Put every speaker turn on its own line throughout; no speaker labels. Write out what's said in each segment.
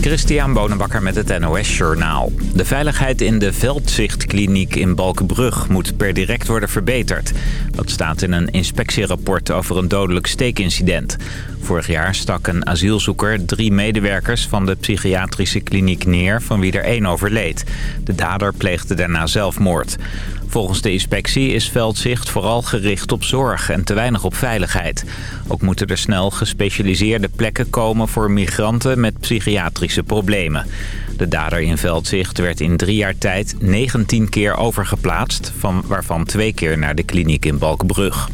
Christian Bonenbakker met het NOS Journaal. De veiligheid in de Veldzichtkliniek in Balkenbrug moet per direct worden verbeterd. Dat staat in een inspectierapport over een dodelijk steekincident. Vorig jaar stak een asielzoeker drie medewerkers van de psychiatrische kliniek neer... van wie er één overleed. De dader pleegde daarna zelfmoord. Volgens de inspectie is Veldzicht vooral gericht op zorg en te weinig op veiligheid. Ook moeten er snel gespecialiseerde plekken komen voor migranten met psychiatrische problemen. De dader in Veldzicht werd in drie jaar tijd 19 keer overgeplaatst, van, waarvan twee keer naar de kliniek in Balkenbrug.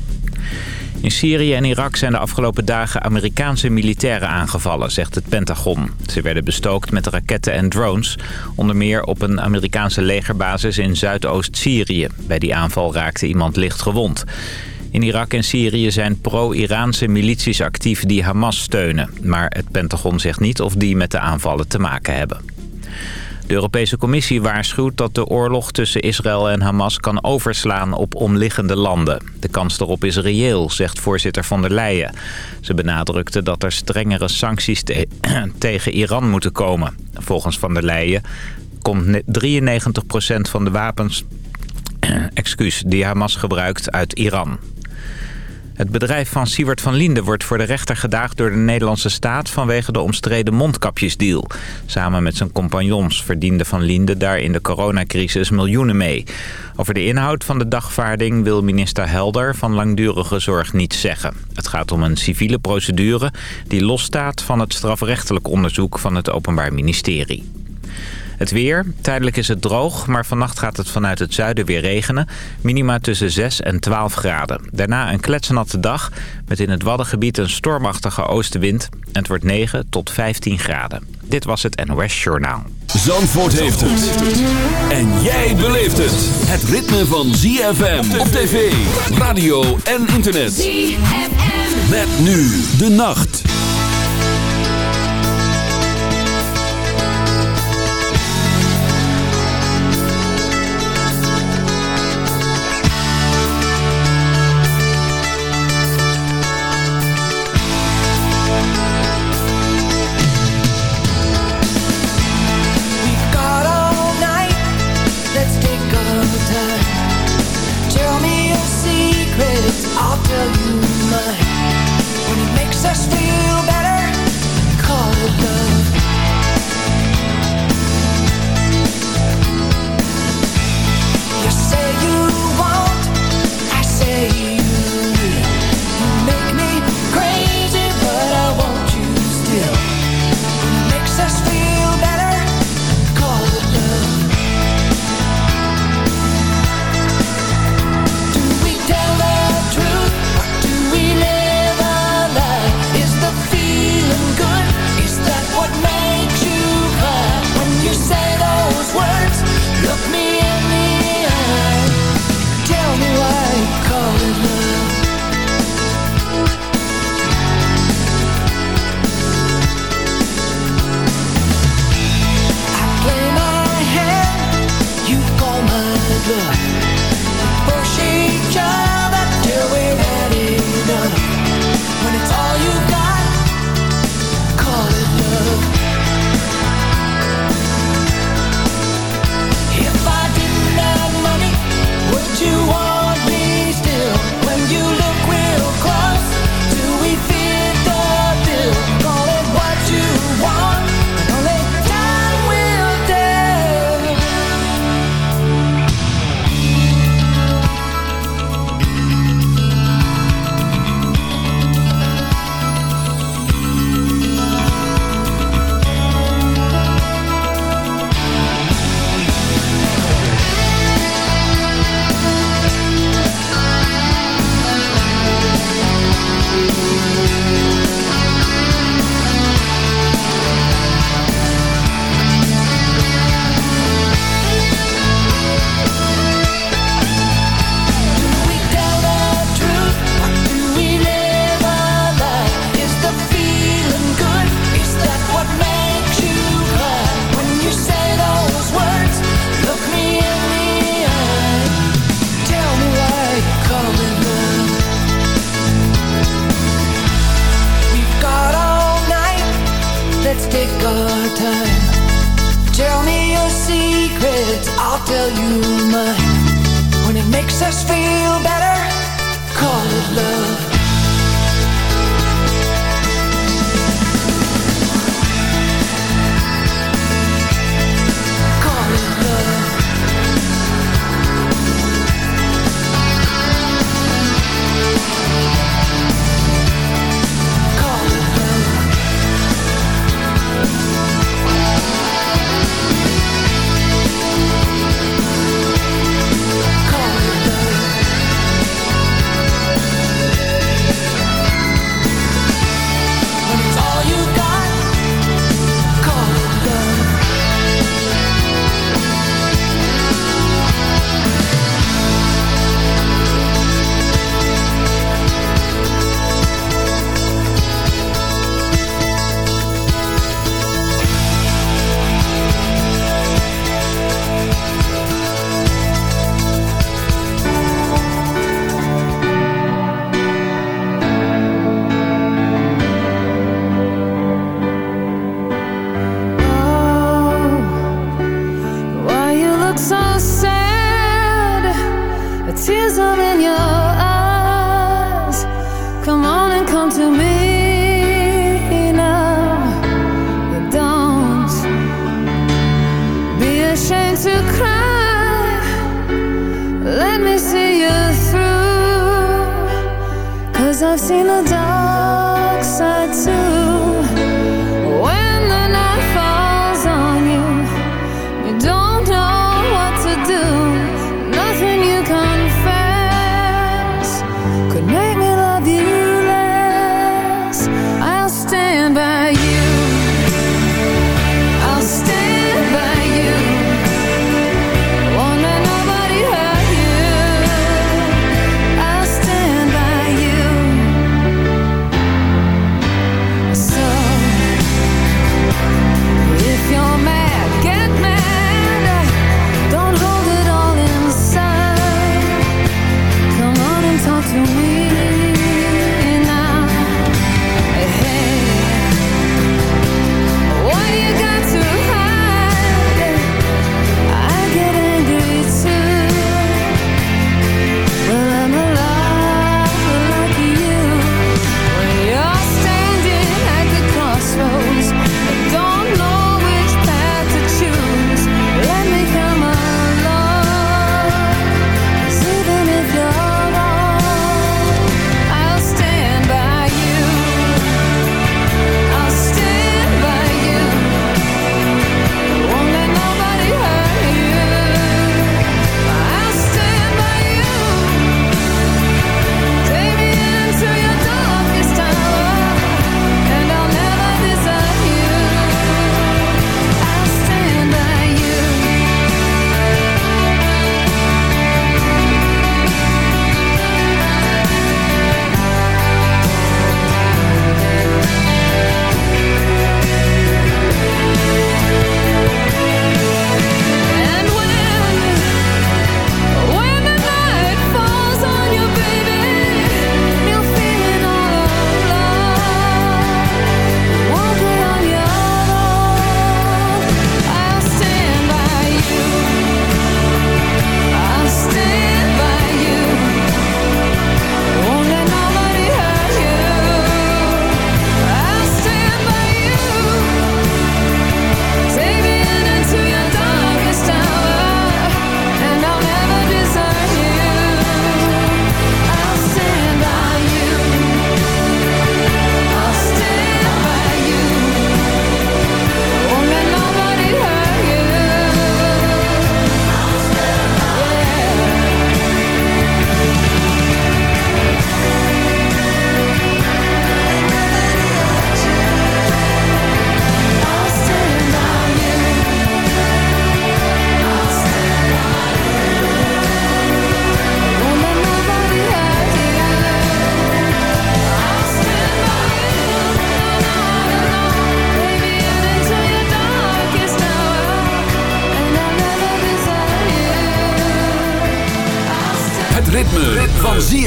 In Syrië en Irak zijn de afgelopen dagen Amerikaanse militairen aangevallen, zegt het Pentagon. Ze werden bestookt met raketten en drones, onder meer op een Amerikaanse legerbasis in Zuidoost-Syrië. Bij die aanval raakte iemand licht gewond. In Irak en Syrië zijn pro-Iraanse milities actief die Hamas steunen. Maar het Pentagon zegt niet of die met de aanvallen te maken hebben. De Europese Commissie waarschuwt dat de oorlog tussen Israël en Hamas kan overslaan op omliggende landen. De kans daarop is reëel, zegt voorzitter van der Leyen. Ze benadrukte dat er strengere sancties tegen Iran moeten komen. Volgens van der Leyen komt 93% van de wapens excuus, die Hamas gebruikt uit Iran. Het bedrijf van Siewert van Linden wordt voor de rechter gedaagd door de Nederlandse staat vanwege de omstreden mondkapjesdeal. Samen met zijn compagnons verdiende van Linden daar in de coronacrisis miljoenen mee. Over de inhoud van de dagvaarding wil minister Helder van langdurige zorg niets zeggen. Het gaat om een civiele procedure die losstaat van het strafrechtelijk onderzoek van het Openbaar Ministerie. Het weer. Tijdelijk is het droog, maar vannacht gaat het vanuit het zuiden weer regenen. Minima tussen 6 en 12 graden. Daarna een kletsnatte dag met in het Waddengebied een stormachtige oostenwind. En het wordt 9 tot 15 graden. Dit was het NOS Journaal.
Zandvoort heeft het. En jij beleeft het. Het ritme van ZFM op tv, radio en internet. ZFM. Met nu de nacht.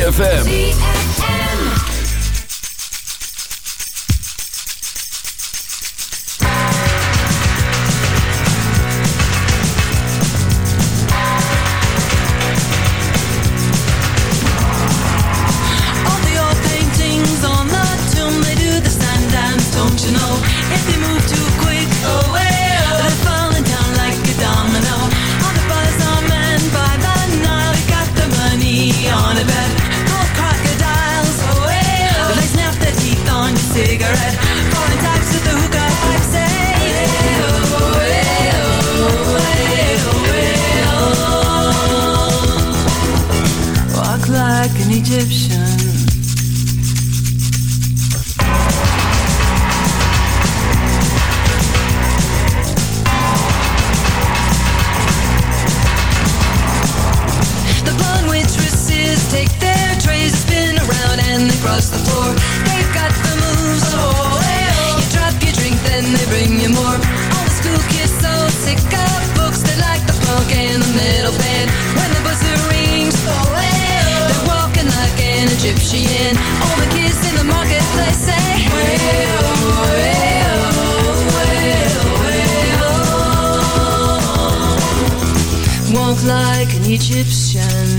ZFM.
Like an Egyptian.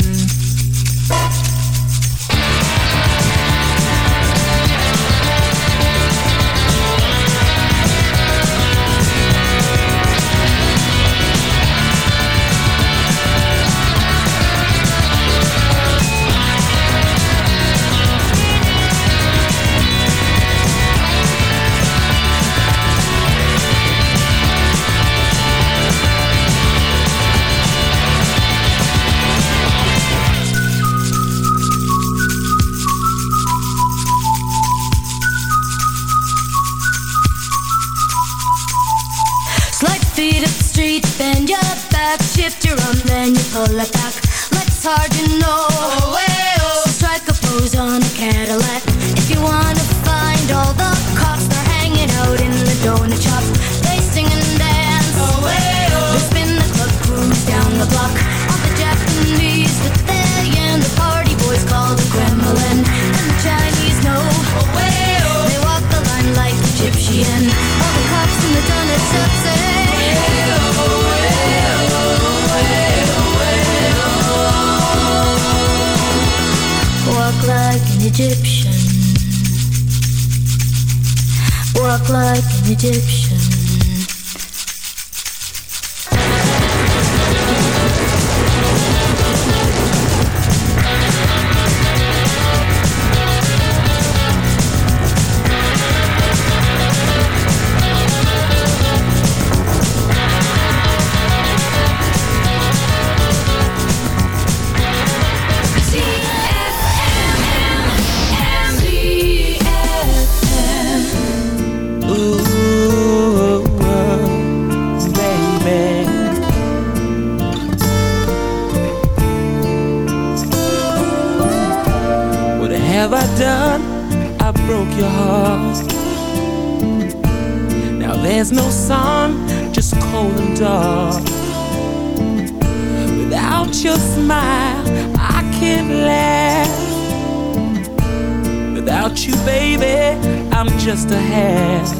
Just a half.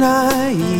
night.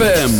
ZFM.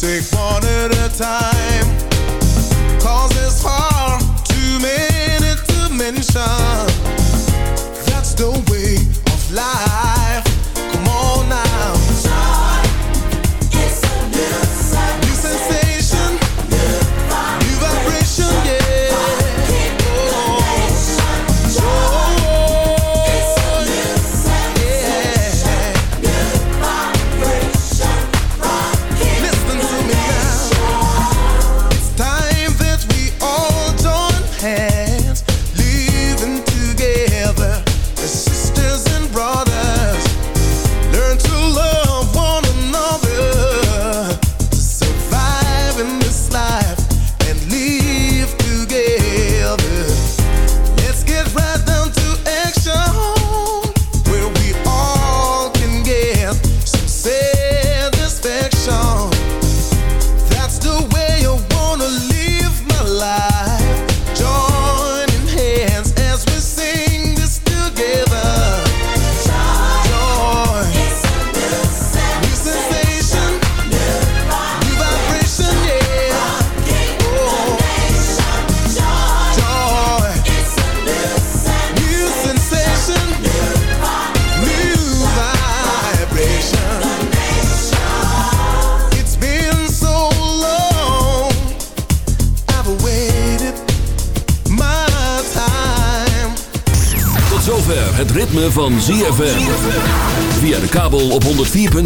Take one at a time. Too many to mention. That's the way of life.